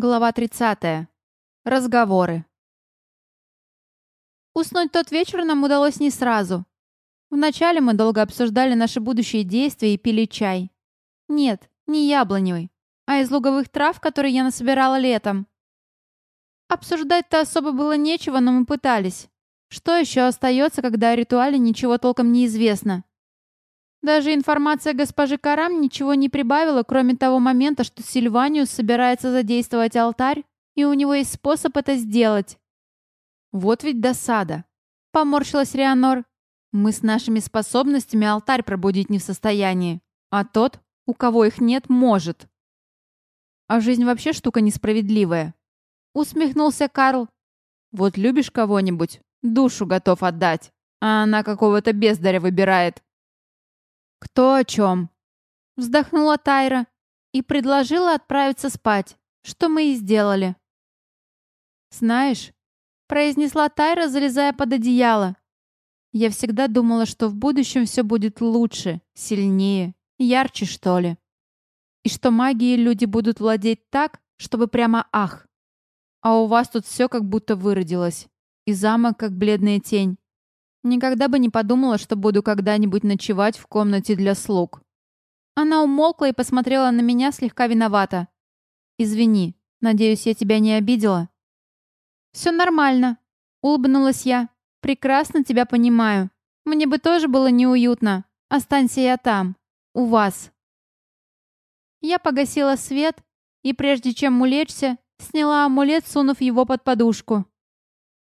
Глава 30. Разговоры. Уснуть тот вечер нам удалось не сразу. Вначале мы долго обсуждали наши будущие действия и пили чай. Нет, не яблоневый, а из луговых трав, которые я насобирала летом. Обсуждать-то особо было нечего, но мы пытались. Что еще остается, когда о ритуале ничего толком не известно? Даже информация госпожи Карам ничего не прибавила, кроме того момента, что Сильваниус собирается задействовать алтарь, и у него есть способ это сделать. Вот ведь досада. Поморщилась Рианор. Мы с нашими способностями алтарь пробудить не в состоянии, а тот, у кого их нет, может. А жизнь вообще штука несправедливая. Усмехнулся Карл. Вот любишь кого-нибудь, душу готов отдать, а она какого-то бездаря выбирает. «Кто о чем?» Вздохнула Тайра и предложила отправиться спать, что мы и сделали. «Знаешь», — произнесла Тайра, залезая под одеяло, «я всегда думала, что в будущем все будет лучше, сильнее, ярче, что ли. И что магией люди будут владеть так, чтобы прямо ах. А у вас тут все как будто выродилось. И замок как бледная тень. Никогда бы не подумала, что буду когда-нибудь ночевать в комнате для слуг. Она умолкла и посмотрела на меня слегка виновата. «Извини, надеюсь, я тебя не обидела?» «Все нормально», — улыбнулась я. «Прекрасно тебя понимаю. Мне бы тоже было неуютно. Останься я там, у вас». Я погасила свет и, прежде чем улечься, сняла амулет, сунув его под подушку.